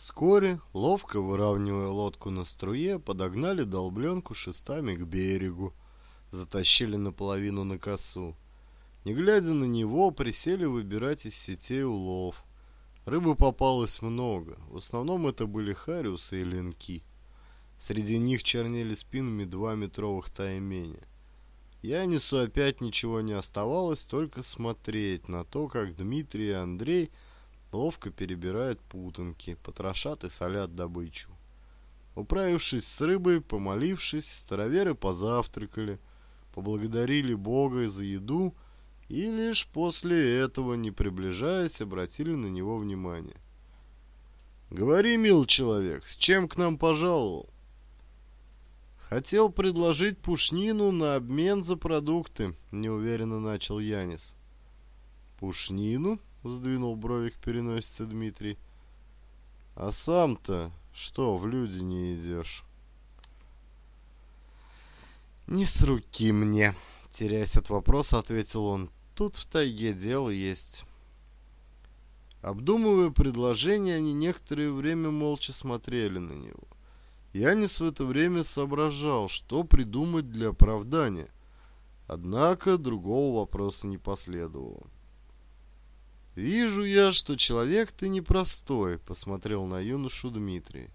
Вскоре, ловко выравнивая лодку на струе, подогнали долбленку шестами к берегу, затащили наполовину на косу. Не глядя на него, присели выбирать из сетей улов. Рыбы попалось много, в основном это были хариусы и ленки. Среди них чернели спинами два метровых тайменя. Я несу опять ничего не оставалось, только смотреть на то, как Дмитрий и Андрей – ловко перебирают путанки, потрошат и солят добычу. Управившись с рыбой, помолившись, староверы позавтракали, поблагодарили Бога за еду и лишь после этого, не приближаясь, обратили на него внимание. «Говори, мил человек, с чем к нам пожаловал?» «Хотел предложить пушнину на обмен за продукты», — неуверенно начал Янис. «Пушнину?» Сдвинул бровик переносится Дмитрий. А сам-то что, в люди не идешь? Не с руки мне, теряясь от вопроса, ответил он. Тут в тайге дело есть. Обдумывая предложение, они некоторое время молча смотрели на него. Янис в это время соображал, что придумать для оправдания. Однако другого вопроса не последовало. «Вижу я, что человек ты непростой», — посмотрел на юношу Дмитрий.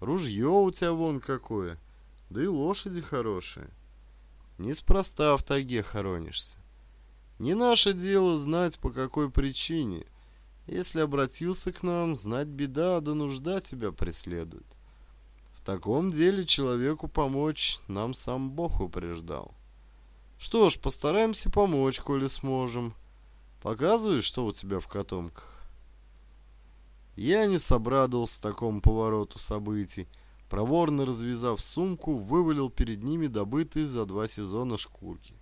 «Ружье у тебя вон какое, да и лошади хорошие. Неспроста в тайге хоронишься. Не наше дело знать, по какой причине. Если обратился к нам, знать беда, да нужда тебя преследует. В таком деле человеку помочь нам сам Бог упреждал. Что ж, постараемся помочь, коли сможем». Показывай, что у тебя в котомках. Я не собрадовался такому повороту событий. Проворно развязав сумку, вывалил перед ними добытые за два сезона шкурки.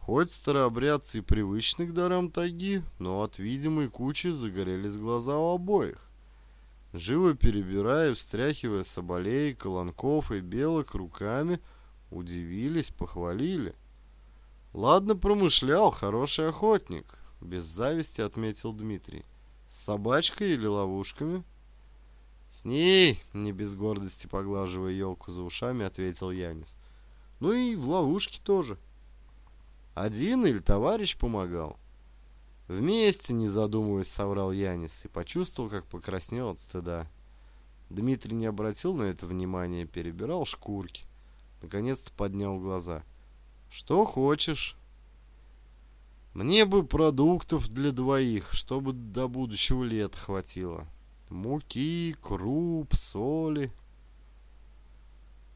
Хоть старообрядцы и привычны к дарам тайги, но от видимой кучи загорелись глаза у обоих. Живо перебирая, встряхивая соболей, колонков и белок руками, удивились, похвалили. Ладно, промышлял, хороший охотник. – без зависти отметил Дмитрий. «С собачкой или ловушками?» «С ней!» – не без гордости поглаживая елку за ушами, ответил Янис. «Ну и в ловушке тоже». «Один или товарищ помогал?» «Вместе, не задумываясь, соврал Янис и почувствовал, как покраснел от стыда». Дмитрий не обратил на это внимания, перебирал шкурки. Наконец-то поднял глаза. «Что хочешь?» Мне бы продуктов для двоих, чтобы до будущего лет хватило. Муки, круп, соли.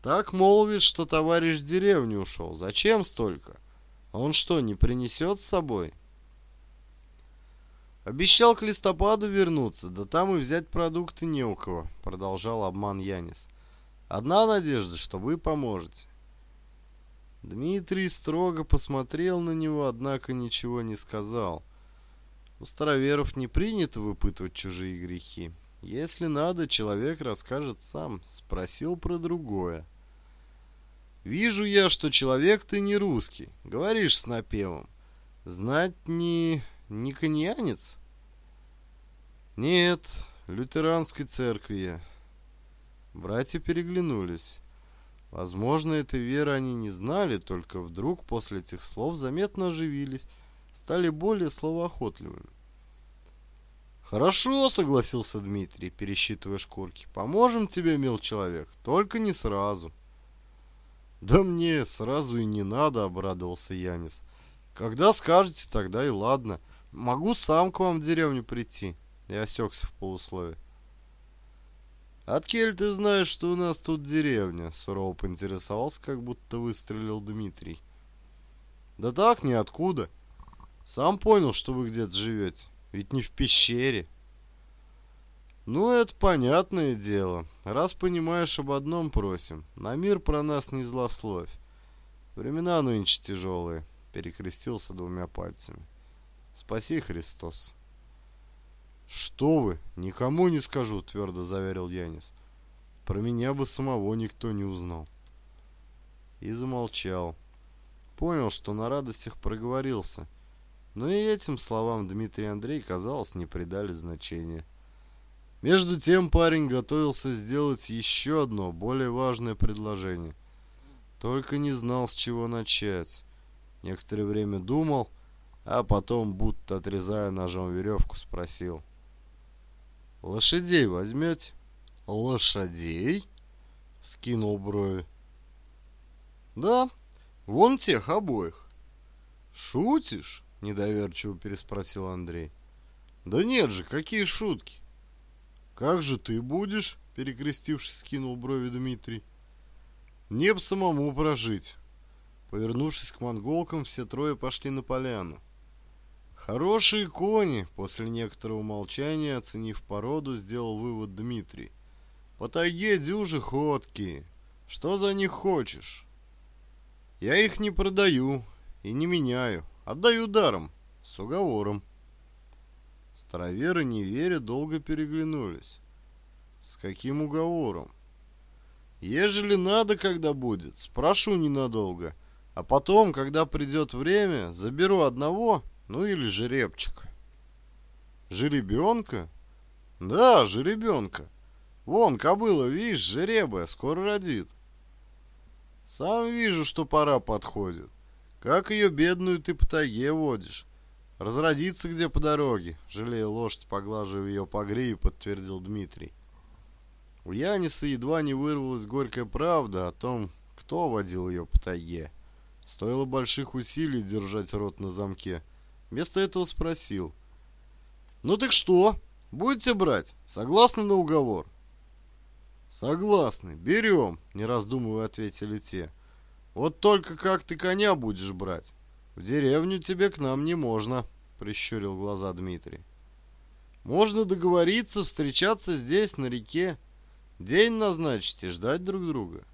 Так молвит, что товарищ в деревню ушел. Зачем столько? Он что, не принесет с собой? Обещал к листопаду вернуться, да там и взять продукты не у кого, продолжал обман Янис. Одна надежда, что вы поможете. Дмитрий строго посмотрел на него, однако ничего не сказал. У староверов не принято выпытывать чужие грехи. Если надо, человек расскажет сам. Спросил про другое. «Вижу я, что человек ты не русский. Говоришь с напевом. Знать не... не коньянец?» «Нет, лютеранской церкви я». Братья переглянулись. Возможно, этой веры они не знали, только вдруг после этих слов заметно оживились, стали более словоохотливыми. «Хорошо», — согласился Дмитрий, пересчитывая шкурки. «Поможем тебе, мил человек, только не сразу». «Да мне сразу и не надо», — обрадовался Янис. «Когда скажете, тогда и ладно. Могу сам к вам в деревню прийти». Я осекся в полуслове. «Откель ты знаешь, что у нас тут деревня?» — сурово поинтересовался, как будто выстрелил Дмитрий. «Да так, ниоткуда. Сам понял, что вы где-то живете. Ведь не в пещере». «Ну, это понятное дело. Раз понимаешь, об одном просим. На мир про нас не злословь. Времена нынче тяжелые», — перекрестился двумя пальцами. «Спаси, Христос». «Что вы! Никому не скажу!» – твердо заверил Янис. «Про меня бы самого никто не узнал». И замолчал. Понял, что на радостях проговорился. Но и этим словам Дмитрий Андрей, казалось, не придали значения. Между тем парень готовился сделать еще одно, более важное предложение. Только не знал, с чего начать. Некоторое время думал, а потом, будто отрезая ножом веревку, спросил – лошадей возьмете?» «Лошадей?» — скинул брови. «Да, вон тех обоих». «Шутишь?» — недоверчиво переспросил Андрей. «Да нет же, какие шутки!» «Как же ты будешь?» — перекрестившись, скинул брови Дмитрий. «Не б самому прожить». Повернувшись к монголкам, все трое пошли на поляну. «Хорошие кони!» — после некоторого молчания, оценив породу, сделал вывод Дмитрий. «По тайге дюжи ходки. Что за них хочешь?» «Я их не продаю и не меняю. Отдаю даром, с уговором». Староверы, не веря, долго переглянулись. «С каким уговором?» «Ежели надо, когда будет, спрошу ненадолго, а потом, когда придет время, заберу одного ну или жеребчик. Жеребенка? Да, жеребенка. Вон, кобыла, видишь, жеребая, скоро родит. Сам вижу, что пора подходит. Как ее бедную ты по тайге водишь? Разродится где по дороге, жалея лошадь, поглаживая ее по гриве, подтвердил Дмитрий. У Яниса едва не вырвалась горькая правда о том, кто водил ее по тайге. Стоило больших усилий держать рот на замке, Вместо этого спросил. «Ну так что? Будете брать? Согласны на уговор?» «Согласны. Берем», — не раздумывая ответили те. «Вот только как ты коня будешь брать? В деревню тебе к нам не можно», — прищурил глаза Дмитрий. «Можно договориться, встречаться здесь, на реке. День назначить и ждать друг друга».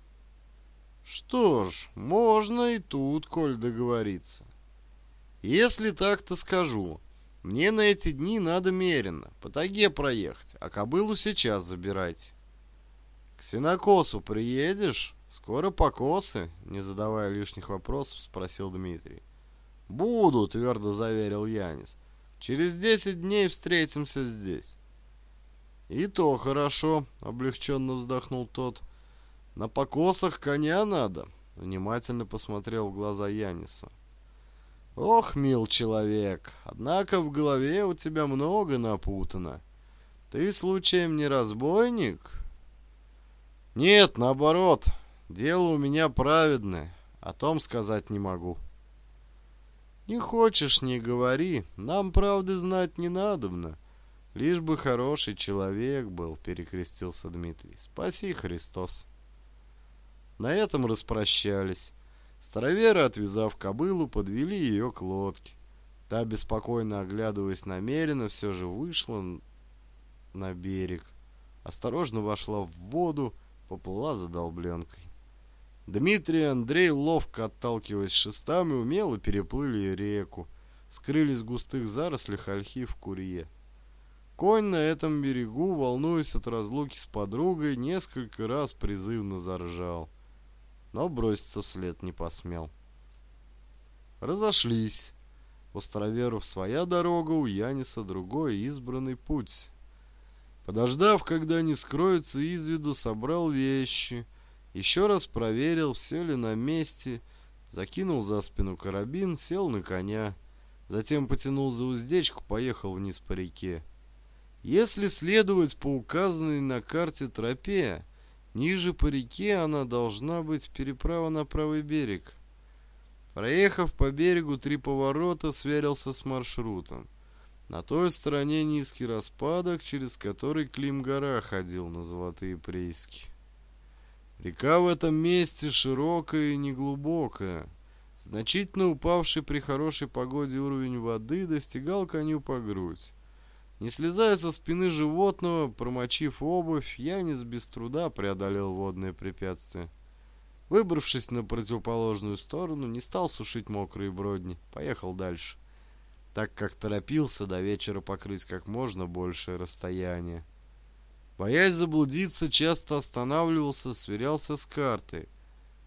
«Что ж, можно и тут, коль договориться». Если так-то скажу. Мне на эти дни надо меренно, по таге проехать, а кобылу сейчас забирать. К сенокосу приедешь? Скоро покосы, не задавая лишних вопросов, спросил Дмитрий. Буду, твердо заверил Янис. Через десять дней встретимся здесь. И то хорошо, облегченно вздохнул тот. На покосах коня надо, внимательно посмотрел в глаза Яниса. Ох, мил человек, однако в голове у тебя много напутано. Ты случаем не разбойник? Нет, наоборот, дело у меня праведное, о том сказать не могу. Не хочешь, не говори, нам правды знать не надобно. Лишь бы хороший человек был, перекрестился Дмитрий. Спаси Христос. На этом распрощались. Староверы, отвязав кобылу, подвели ее к лодке. Та, беспокойно оглядываясь намеренно, все же вышла на берег. Осторожно вошла в воду, поплыла за долбленкой. Дмитрий и Андрей, ловко отталкиваясь шестами, умело переплыли реку, скрылись в густых зарослях ольхи в курье. Конь на этом берегу, волнуясь от разлуки с подругой, несколько раз призывно заржал но броситься вслед не посмел. Разошлись. У староверов своя дорога, у Яниса другой избранный путь. Подождав, когда они скроются из виду, собрал вещи, еще раз проверил, все ли на месте, закинул за спину карабин, сел на коня, затем потянул за уздечку, поехал вниз по реке. Если следовать по указанной на карте тропе, Ниже по реке она должна быть переправа на правый берег. Проехав по берегу три поворота, сверился с маршрутом. На той стороне низкий распадок, через который Клим-гора ходил на золотые прииски. Река в этом месте широкая и неглубокая. Значительно упавший при хорошей погоде уровень воды достигал коню по грудь. Не слезая со спины животного, промочив обувь, Янис без труда преодолел водные препятствия. Выбравшись на противоположную сторону, не стал сушить мокрые бродни, поехал дальше, так как торопился до вечера покрыть как можно большее расстояние. Боясь заблудиться, часто останавливался, сверялся с карты.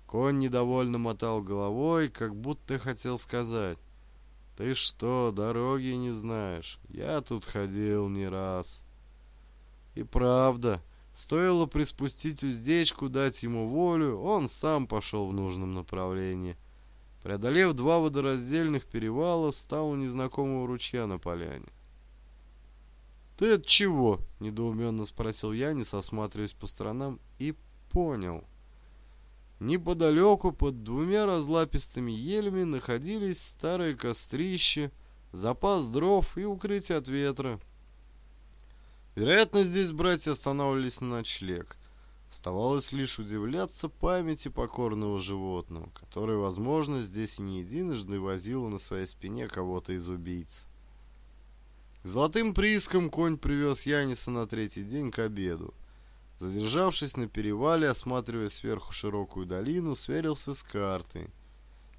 Конь недовольно мотал головой, как будто хотел сказать. Ты что, дороги не знаешь? Я тут ходил не раз. И правда, стоило приспустить уздечку, дать ему волю, он сам пошел в нужном направлении. Преодолев два водораздельных перевала, встал у незнакомого ручья на поляне. «Ты от чего?» – недоуменно спросил я, не сосматриваясь по сторонам, и понял – Неподалеку под двумя разлапистыми елями находились старые кострища, запас дров и укрытие от ветра. Вероятно, здесь братья останавливались на ночлег. Оставалось лишь удивляться памяти покорного животного, которое, возможно, здесь и не единожды возило на своей спине кого-то из убийц. К золотым приискам конь привез Яниса на третий день к обеду. Задержавшись на перевале, осматривая сверху широкую долину, сверился с картой.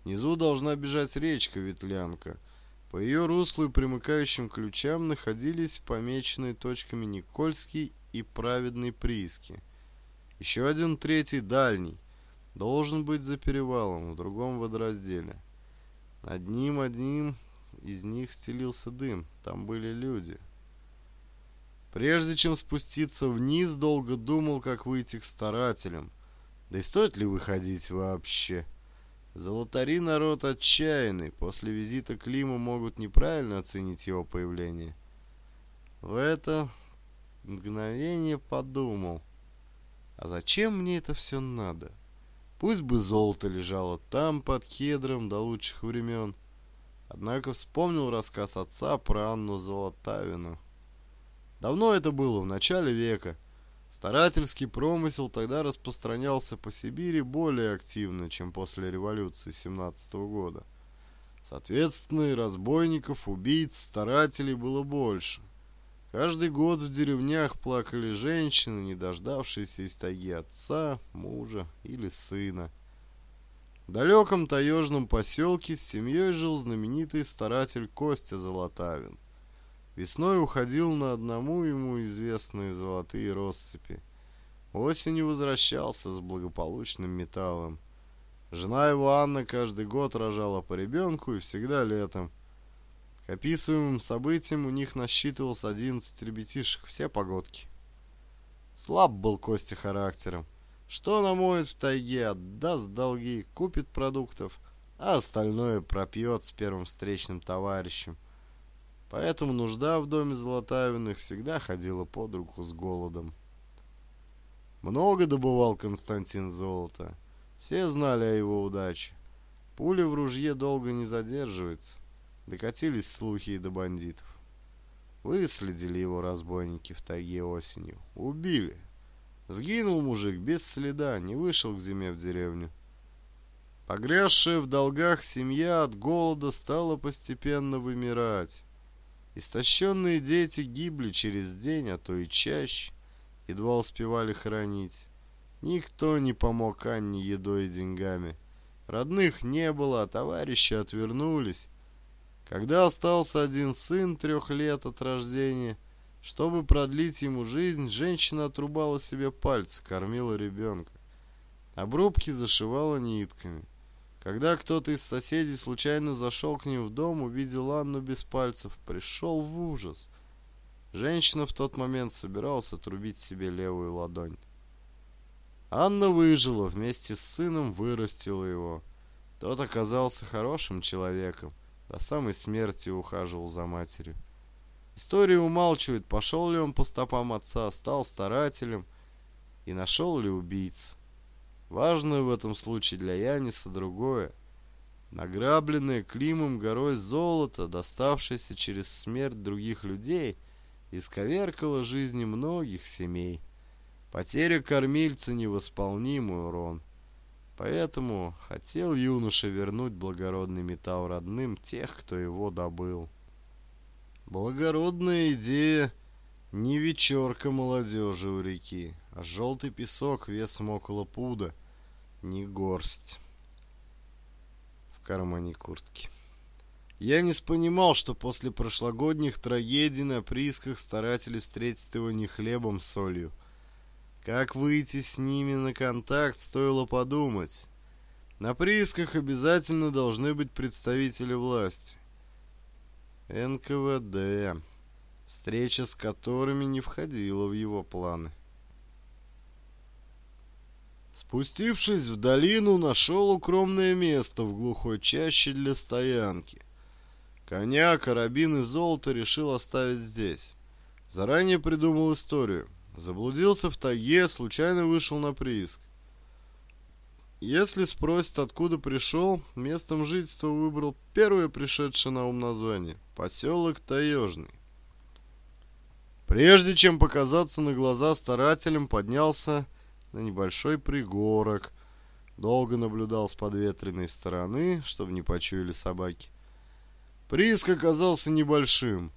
Внизу должна бежать речка Ветлянка. По ее руслу и примыкающим ключам находились помеченные точками Никольский и Праведный Прииски. Еще один третий, дальний, должен быть за перевалом, в другом водоразделе. Одним одним из них стелился дым, там были люди. — Прежде чем спуститься вниз, долго думал, как выйти к старателям. Да и стоит ли выходить вообще? Золотари народ отчаянный, после визита Клима могут неправильно оценить его появление. В это мгновение подумал, а зачем мне это все надо? Пусть бы золото лежало там, под кедром, до лучших времен. Однако вспомнил рассказ отца про Анну Золотавину. Давно это было, в начале века. Старательский промысел тогда распространялся по Сибири более активно, чем после революции 17 -го года. Соответственно, разбойников, убийц, старателей было больше. Каждый год в деревнях плакали женщины, не дождавшиеся из тайги отца, мужа или сына. В далеком таежном поселке с семьей жил знаменитый старатель Костя Золотавин. Весной уходил на одному ему известные золотые россыпи. Осенью возвращался с благополучным металлом. Жена его Анна каждый год рожала по ребенку и всегда летом. К описываемым событиям у них насчитывалось 11 ребятишек, все погодки. Слаб был Костя характером. Что намоет в тайге, отдаст долги, купит продуктов, а остальное пропьет с первым встречным товарищем – Поэтому нужда в доме Золотавиных всегда ходила под руку с голодом. Много добывал Константин золота. Все знали о его удаче. Пули в ружье долго не задерживаются. Докатились слухи и до бандитов. Выследили его разбойники в тайге осенью. Убили. Сгинул мужик без следа, не вышел к зиме в деревню. Погрязшая в долгах семья от голода стала постепенно вымирать. Истощенные дети гибли через день, а то и чаще, едва успевали хранить. Никто не помог Анне едой и деньгами. Родных не было, а товарищи отвернулись. Когда остался один сын трех лет от рождения, чтобы продлить ему жизнь, женщина отрубала себе пальцы, кормила ребенка. Обрубки зашивала нитками. Когда кто-то из соседей случайно зашел к ним в дом, увидел Анну без пальцев, пришел в ужас. Женщина в тот момент собиралась отрубить себе левую ладонь. Анна выжила, вместе с сыном вырастила его. Тот оказался хорошим человеком, до самой смерти ухаживал за матерью. История умалчивает, пошел ли он по стопам отца, стал старателем и нашел ли убийц. Важное в этом случае для Яниса другое. Награбленное Климом горой золото, доставшееся через смерть других людей, исковеркало жизни многих семей. Потеря кормильца – невосполнимый урон. Поэтому хотел юноша вернуть благородный металл родным тех, кто его добыл. Благородная идея не вечерка молодежи у реки, а желтый песок весом около пуда – не горсть в кармане куртки. Я Янис понимал, что после прошлогодних трагедий на приисках старатели встретят его не хлебом с солью. Как выйти с ними на контакт, стоило подумать. На приисках обязательно должны быть представители власти. НКВД, встреча с которыми не входила в его планы. Спустившись в долину, нашел укромное место в глухой чаще для стоянки. Коня, карабин и золото решил оставить здесь. Заранее придумал историю. Заблудился в тайге, случайно вышел на прииск. Если спросят, откуда пришел, местом жительства выбрал первое пришедшее на ум название – поселок Таежный. Прежде чем показаться на глаза старателям, поднялся – на небольшой пригорок. Долго наблюдал с подветренной стороны, чтобы не почуяли собаки. Прииск оказался небольшим.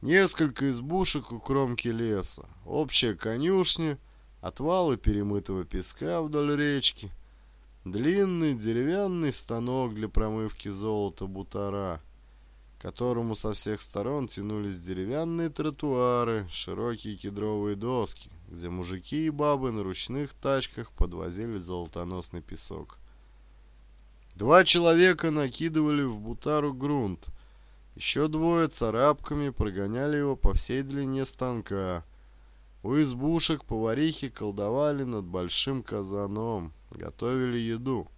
Несколько избушек у кромки леса, общая конюшня, отвалы перемытого песка вдоль речки, длинный деревянный станок для промывки золота бутара, которому со всех сторон тянулись деревянные тротуары, широкие кедровые доски, где мужики и бабы на ручных тачках подвозили золотоносный песок. Два человека накидывали в бутару грунт. Еще двое царапками прогоняли его по всей длине станка. У избушек поварихи колдовали над большим казаном, готовили еду.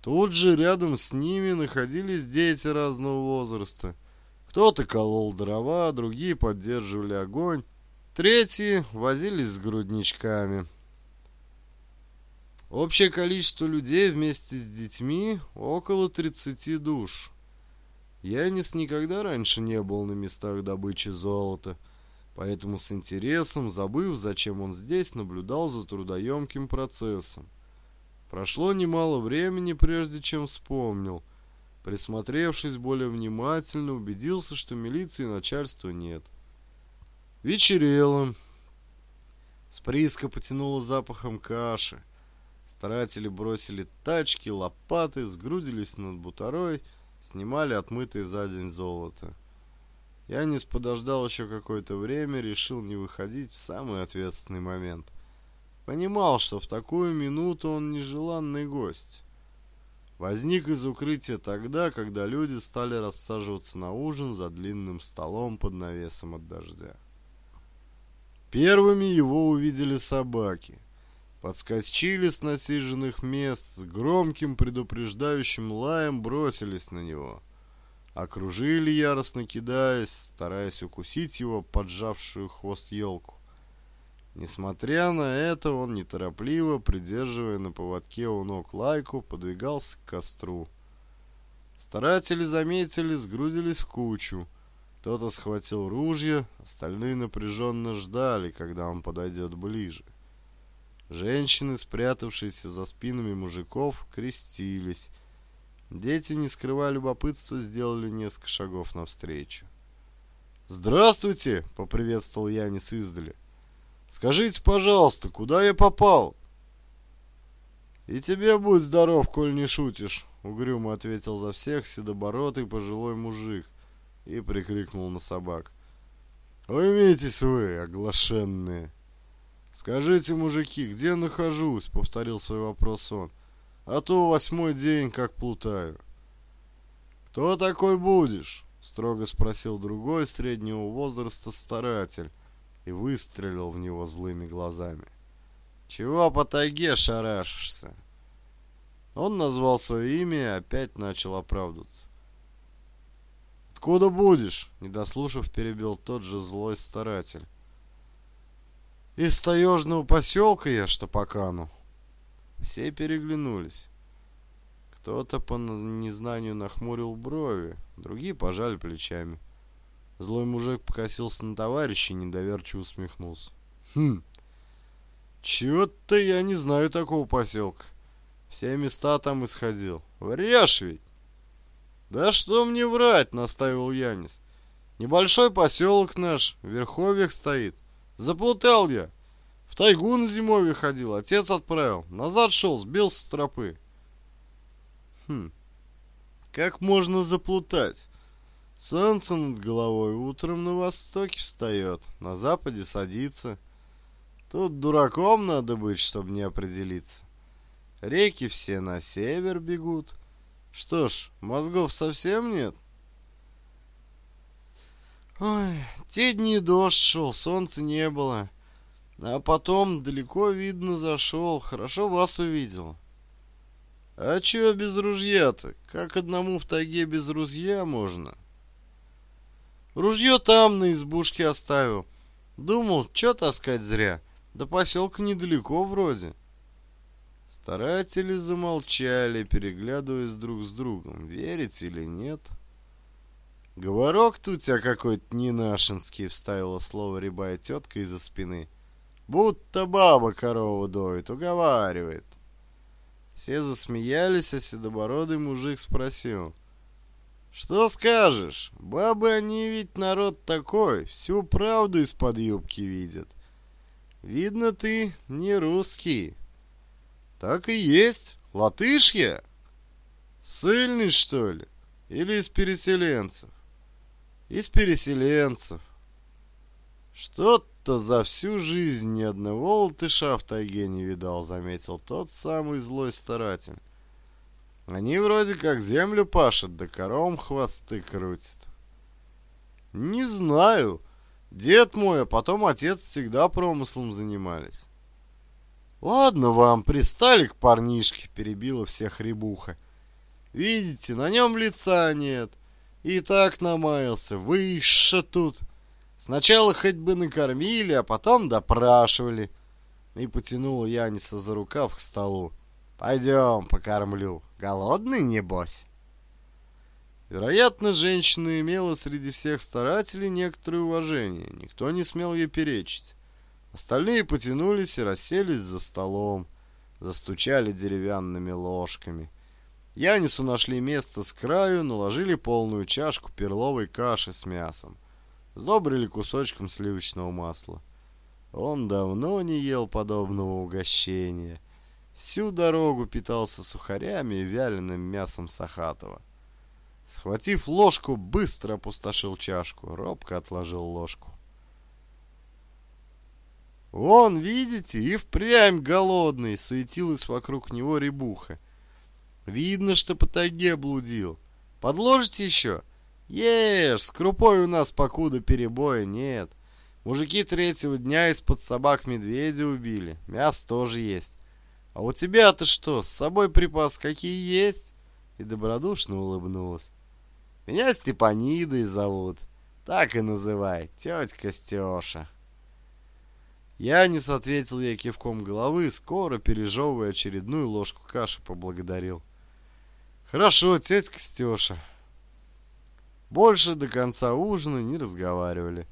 Тут же рядом с ними находились дети разного возраста. Кто-то колол дрова, другие поддерживали огонь, Третьи возились с грудничками. Общее количество людей вместе с детьми около 30 душ. Янис никогда раньше не был на местах добычи золота, поэтому с интересом, забыв, зачем он здесь, наблюдал за трудоемким процессом. Прошло немало времени, прежде чем вспомнил. Присмотревшись более внимательно, убедился, что милиции начальства нет – Вечерело. Сприска потянула запахом каши. Старатели бросили тачки, лопаты, сгрудились над бутарой, снимали отмытые за день золото. Янис подождал еще какое-то время, решил не выходить в самый ответственный момент. Понимал, что в такую минуту он нежеланный гость. Возник из укрытия тогда, когда люди стали рассаживаться на ужин за длинным столом под навесом от дождя. Первыми его увидели собаки. Подскочили с насиженных мест, с громким предупреждающим лаем бросились на него. Окружили, яростно кидаясь, стараясь укусить его, поджавшую хвост елку. Несмотря на это, он неторопливо, придерживая на поводке у ног лайку, подвигался к костру. Старатели заметили, сгрузились в кучу. Кто-то схватил ружье, остальные напряженно ждали, когда он подойдет ближе. Женщины, спрятавшиеся за спинами мужиков, крестились. Дети, не скрывая любопытства, сделали несколько шагов навстречу. «Здравствуйте!» — поприветствовал Янис издали. «Скажите, пожалуйста, куда я попал?» «И тебе будь здоров, коль не шутишь», — угрюмо ответил за всех седобородый пожилой мужик, и прикрикнул на собак. «Уймитесь вы, оглашенные!» «Скажите, мужики, где я нахожусь?» — повторил свой вопрос он. «А то восьмой день как плутаю». «Кто такой будешь?» — строго спросил другой среднего возраста старатель и выстрелил в него злыми глазами. «Чего по тайге шарашишься?» Он назвал свое имя и опять начал оправдываться. Откуда будешь? Не дослушав, перебил тот же злой старатель. Из таежного поселка я что штапакану. Все переглянулись. Кто-то по незнанию нахмурил брови, другие пожали плечами. Злой мужик покосился на товарища и недоверчиво усмехнулся. Хм, чего-то я не знаю такого поселка. Все места там исходил. Врешь ведь! «Да что мне врать!» — настаивал Янис. «Небольшой поселок наш, в Верховьях стоит. Заплутал я. В тайгу на зимовье ходил, отец отправил. Назад шел, сбился с тропы». «Хм, как можно заплутать?» Солнце над головой утром на востоке встает, на западе садится. Тут дураком надо быть, чтобы не определиться. Реки все на север бегут, что ж, мозгов совсем нет? Ой, те дни дождь шел, солнца не было. А потом далеко видно зашел, хорошо вас увидел. А чего без ружья-то? Как одному в тайге без ружья можно? Ружье там на избушке оставил. Думал, что таскать зря. До поселка недалеко вроде. — Старатели замолчали, переглядываясь друг с другом. Верить или нет? «Говорок тут у тебя какой-то ненашинский», — вставила слово рябая тетка из-за спины. «Будто баба корову доит, уговаривает». Все засмеялись, а седобородый мужик спросил. «Что скажешь? Бабы они ведь народ такой, всю правду из-под юбки видят. Видно, ты не русский». Так и есть. Латышья? Сыльный, что ли? Или из переселенцев? Из переселенцев. Что-то за всю жизнь ни одного латыша в тайге не видал, заметил тот самый злой старатель. Они вроде как землю пашут, да кором хвосты крутят. Не знаю. Дед мой, а потом отец всегда промыслом занимались. «Ладно вам, пристали к парнишке», — перебила всех ребуха. «Видите, на нем лица нет. И так намаялся, выше тут. Сначала хоть бы накормили, а потом допрашивали». И потянула Яниса за рукав к столу. «Пойдем, покормлю. Голодный, небось?» Вероятно, женщина имела среди всех старателей некоторое уважение. Никто не смел ей перечить. Остальные потянулись и расселись за столом, застучали деревянными ложками. Янису нашли место с краю, наложили полную чашку перловой каши с мясом. Сдобрили кусочком сливочного масла. Он давно не ел подобного угощения. Всю дорогу питался сухарями и вяленым мясом Сахатова. Схватив ложку, быстро опустошил чашку, робко отложил ложку. «Вон, видите, и впрямь голодный!» — суетилась вокруг него ребуха. «Видно, что по тайге блудил. Подложите еще?» «Ешь, с крупой у нас покуда перебоя нет. Мужики третьего дня из-под собак медведя убили. Мясо тоже есть. А у тебя-то что, с собой припас какие есть?» И добродушно улыбнулась. «Меня Степанидой зовут. Так и называй, тетя Стеша». Я не ответил ей кивком головы, скоро, пережевывая очередную ложку каши, поблагодарил. «Хорошо, тетя Стеша». Больше до конца ужина не разговаривали.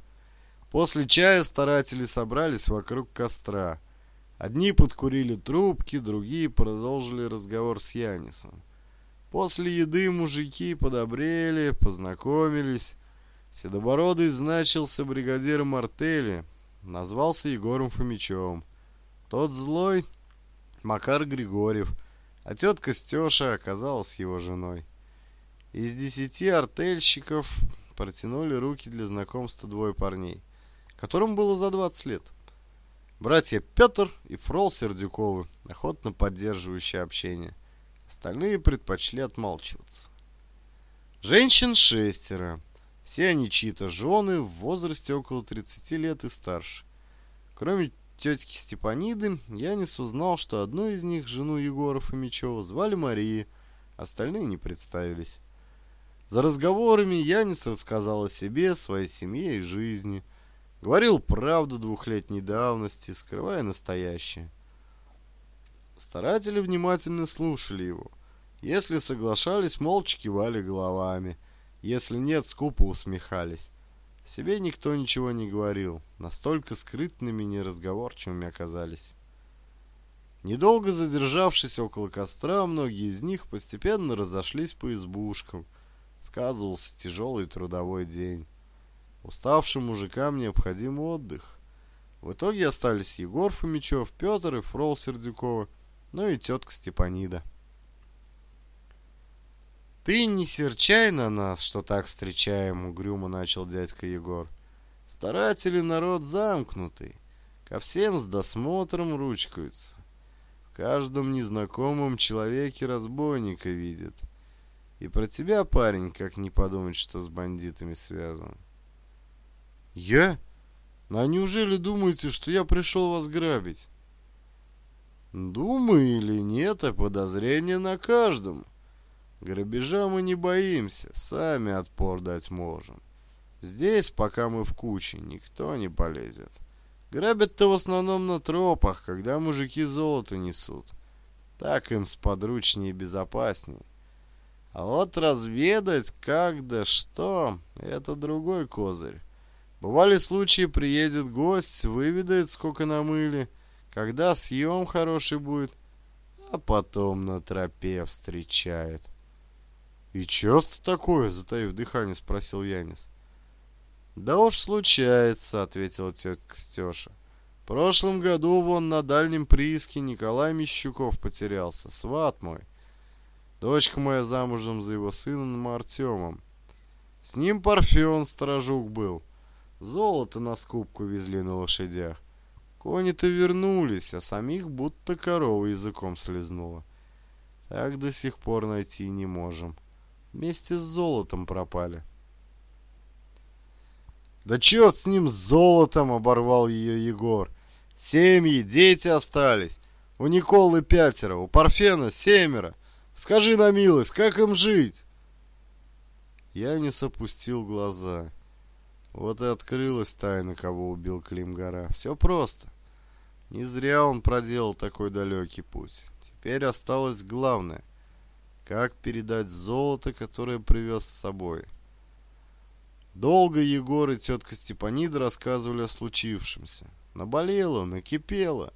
После чая старатели собрались вокруг костра. Одни подкурили трубки, другие продолжили разговор с Янисом. После еды мужики подобрели, познакомились. Седобородый значился бригадиром артели, назвался Егором Фомичевым. Тот злой Макар Григорьев, а тетка Стеша оказалась его женой. Из десяти артельщиков протянули руки для знакомства двое парней, которым было за 20 лет. Братья Петр и Фрол Сердюковы, охотно поддерживающие общение. Остальные предпочли отмалчиваться. Женщин шестеро. Все они чьи-то жены в возрасте около 30 лет и старше. Кроме тетки Степаниды, Янис узнал, что одну из них, жену Егора Мечева звали Мария, остальные не представились. За разговорами Янис рассказал о себе, своей семье и жизни. Говорил правду двухлетней давности, скрывая настоящее. Старатели внимательно слушали его. Если соглашались, молча кивали головами. Если нет, скупо усмехались. Себе никто ничего не говорил, настолько скрытными и неразговорчивыми оказались. Недолго задержавшись около костра, многие из них постепенно разошлись по избушкам. Сказывался тяжелый трудовой день. Уставшим мужикам необходим отдых. В итоге остались Егор Фомичев, Петр и Фрол Сердюкова, ну и тетка Степанида. «Ты не серчай на нас, что так встречаем», — угрюмо начал дядька Егор. «Старатели народ замкнутый, ко всем с досмотром ручкаются. В каждом незнакомом человеке разбойника видят. И про тебя, парень, как не подумать, что с бандитами связан». «Я? Ну, а неужели думаете, что я пришел вас грабить?» «Думаю или нет, а подозрение на каждом», Грабежа мы не боимся, сами отпор дать можем. Здесь, пока мы в куче, никто не полезет. Грабят-то в основном на тропах, когда мужики золото несут. Так им сподручнее и безопаснее. А вот разведать, как да что, это другой козырь. Бывали случаи, приедет гость, выведает, сколько намыли, когда съем хороший будет, а потом на тропе встречает. «И часто такое?» — затаив дыхание, спросил Янис. «Да уж случается», — ответила тетка Стёша. «В прошлом году вон на дальнем прииске Николай Мещуков потерялся, сват мой. Дочка моя замужем за его сыном Артемом. С ним Парфен сторожук был. Золото на скупку везли на лошадях. Кони-то вернулись, а самих будто корова языком слезнула. Так до сих пор найти не можем». Вместе с золотом пропали. «Да черт с ним с золотом!» — оборвал ее Егор. «Семьи, дети остались. У Николы пятеро, у Парфена семеро. Скажи на милость, как им жить?» Я не сопустил глаза. Вот и открылась тайна, кого убил Климгора. Все просто. Не зря он проделал такой далекий путь. Теперь осталось главное — как передать золото, которое привез с собой? Долго Егор и тетка Степанида рассказывали о случившемся. Наболело, накипело.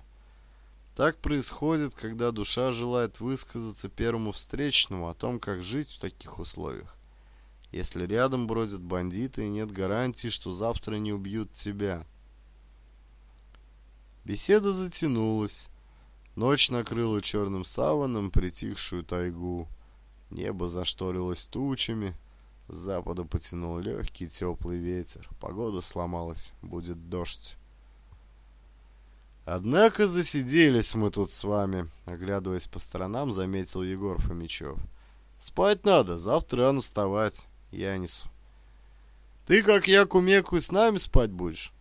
Так происходит, когда душа желает высказаться первому встречному о том, как жить в таких условиях. Если рядом бродят бандиты и нет гарантии, что завтра не убьют тебя. Беседа затянулась. Ночь накрыла черным саваном притихшую тайгу. Небо зашторилось тучами, с запада потянул легкий теплый ветер. Погода сломалась, будет дождь. «Однако засиделись мы тут с вами», — оглядываясь по сторонам, заметил Егор Фомичев. «Спать надо, завтра рано вставать, Я несу. «Ты, как я, кумеку, с нами спать будешь?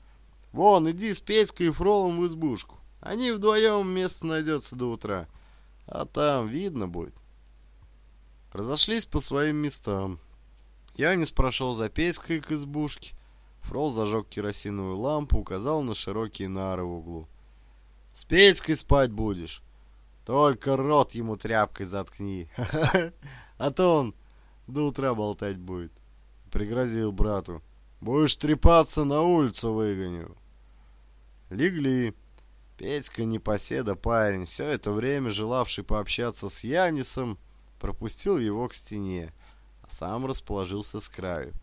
Вон, иди с Петькой и Фролом в избушку. Они вдвоем место найдется до утра, а там видно будет». Разошлись по своим местам. Янис прошел за Петькой к избушке. Фрол зажег керосиновую лампу, указал на широкие нары в углу. «С Петькой спать будешь? Только рот ему тряпкой заткни, а то он до утра болтать будет», — пригрозил брату. «Будешь трепаться, на улицу выгоню». Легли. Петька непоседа парень, все это время желавший пообщаться с Янисом, пропустил его к стене, а сам расположился с краю.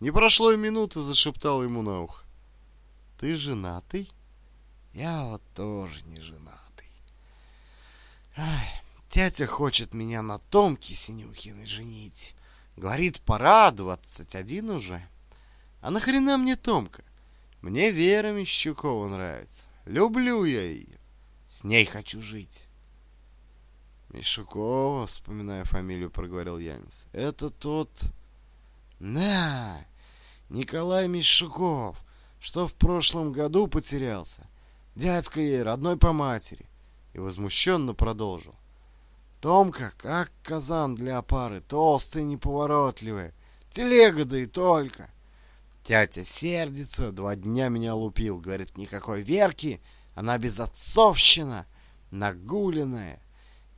«Не прошло и минуты!» — зашептал ему на ухо. «Ты женатый?» «Я вот тоже не женатый. Ай, тятя хочет меня на Томке Синюхиной женить. Говорит, пора, двадцать один уже. А нахрена мне Томка? Мне Вера Мещукова нравится. Люблю я ее. С ней хочу жить». «Мишукова», — вспоминая фамилию, проговорил Янис. «Это тот...» «Да! Николай Мишуков, что в прошлом году потерялся. Дядька ей, родной по матери». И возмущенно продолжил. «Томка, как казан для опары, толстый, неповоротливый. Телега, да и только!» Тятя сердится, два дня меня лупил. Говорит, никакой Верки, она безотцовщина, нагуленная.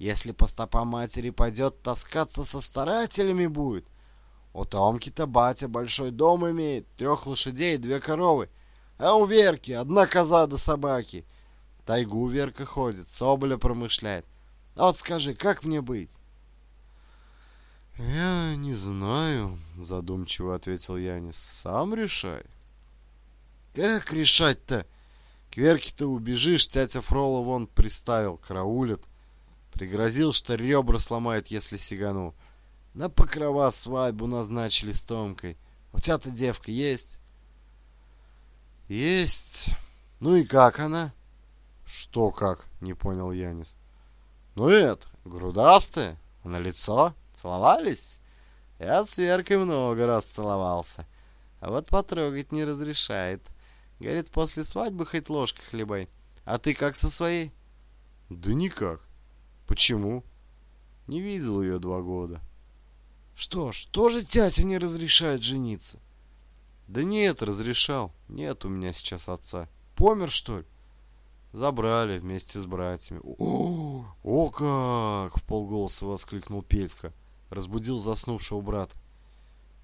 Если по стопам матери пойдет, таскаться со старателями будет. У Томки-то батя большой дом имеет, трех лошадей и две коровы. А у Верки одна коза до собаки. Тайгу Верка ходит, соболя промышляет. А вот скажи, как мне быть? «Я не знаю», — задумчиво ответил Янис. «Сам решай». «Как решать-то? К Верке-то убежишь, тятя Фрола вон приставил, караулит. Пригрозил, что ребра сломает, если сигану. На покрова свадьбу назначили с Томкой. У тебя-то девка есть? Есть. Ну и как она? Что как? Не понял Янис. Ну это, грудастая, на лицо. Целовались? Я с Веркой много раз целовался. А вот потрогать не разрешает. Говорит, после свадьбы хоть ложкой хлебай. А ты как со своей? Да никак. Почему? Не видел ее два года. Что ж, тоже тятя не разрешает жениться? Да нет, разрешал. Нет у меня сейчас отца. Помер, что ли? Забрали вместе с братьями. О, о как! В полголоса воскликнул Петька. Разбудил заснувшего брата.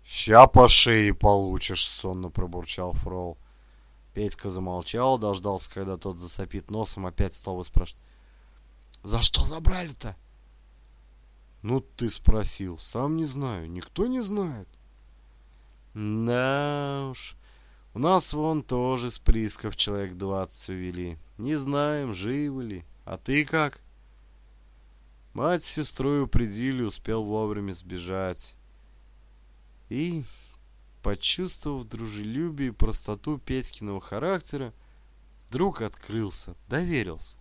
«Ща по шее получишь!» — сонно пробурчал Фрол. Петька замолчал, дождался, когда тот засопит носом, опять стал спрашивать. За что забрали-то? Ну ты спросил, сам не знаю, никто не знает. Да уж, у нас вон тоже с Присков человек двадцать увели. Не знаем, живы ли. А ты как? Мать с сестрой упредили, успел вовремя сбежать. И, почувствовав дружелюбие и простоту Петькиного характера, друг открылся, доверился.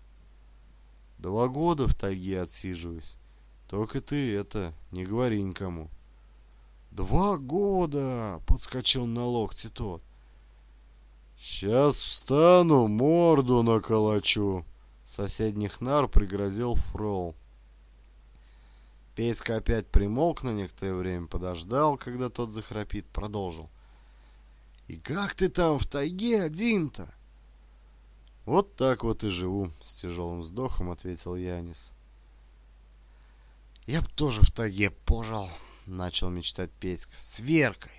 Два года в тайге отсиживаюсь. Только ты это, не говори никому. Два года! Подскочил на локте тот. Сейчас встану, морду наколочу. Соседних нар пригрозил Фрол. Петька опять примолк на некоторое время, подождал, когда тот захрапит, продолжил. «И как ты там в тайге один-то? «Вот так вот и живу», — с тяжелым вздохом ответил Янис. «Я б тоже в таге пожал», — начал мечтать Петька, — «с Веркой.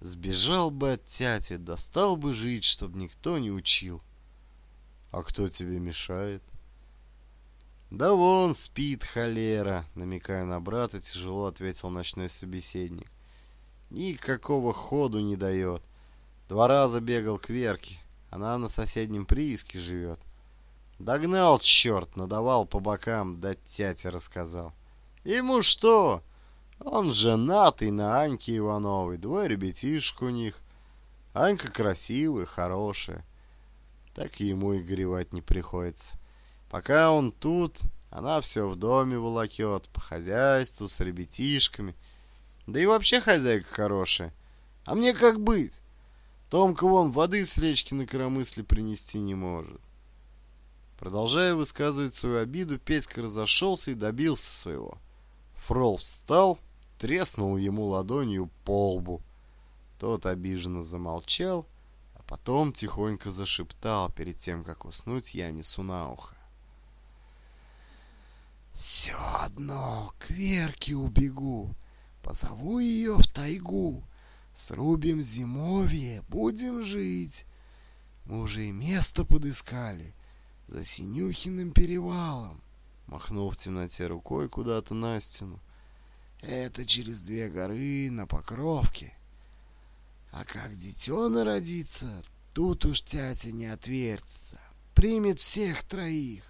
Сбежал бы от тяти, достал бы жить, чтоб никто не учил». «А кто тебе мешает?» «Да вон спит холера», — намекая на брата, тяжело ответил ночной собеседник. «Никакого ходу не дает. Два раза бегал к Верке. Она на соседнем прииске живет. Догнал, черт, надавал по бокам, да тяте рассказал. Ему что? Он женатый на Аньке Ивановой, двое ребятишек у них. Анька красивая, хорошая. Так ему и горевать не приходится. Пока он тут, она все в доме волокет, по хозяйству, с ребятишками. Да и вообще хозяйка хорошая. А мне как быть? Томка вон воды с речки на коромысле принести не может. Продолжая высказывать свою обиду, Петька разошелся и добился своего. Фрол встал, треснул ему ладонью по лбу. Тот обиженно замолчал, а потом тихонько зашептал перед тем, как уснуть я несу на ухо. «Все одно к Верке убегу, позову ее в тайгу». Срубим зимовье, будем жить. Мы уже и место подыскали. За Синюхиным перевалом. Махнул в темноте рукой куда-то на стену. Это через две горы на Покровке. А как детена родится, тут уж тятя не отвертится. Примет всех троих.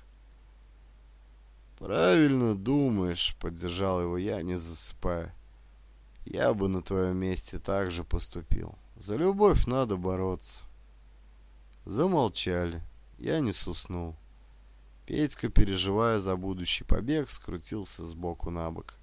Правильно думаешь, поддержал его я, не засыпая. Я бы на твоем месте так же поступил. За любовь надо бороться. Замолчали. Я не суснул. Петька, переживая за будущий побег, скрутился с боку на бок.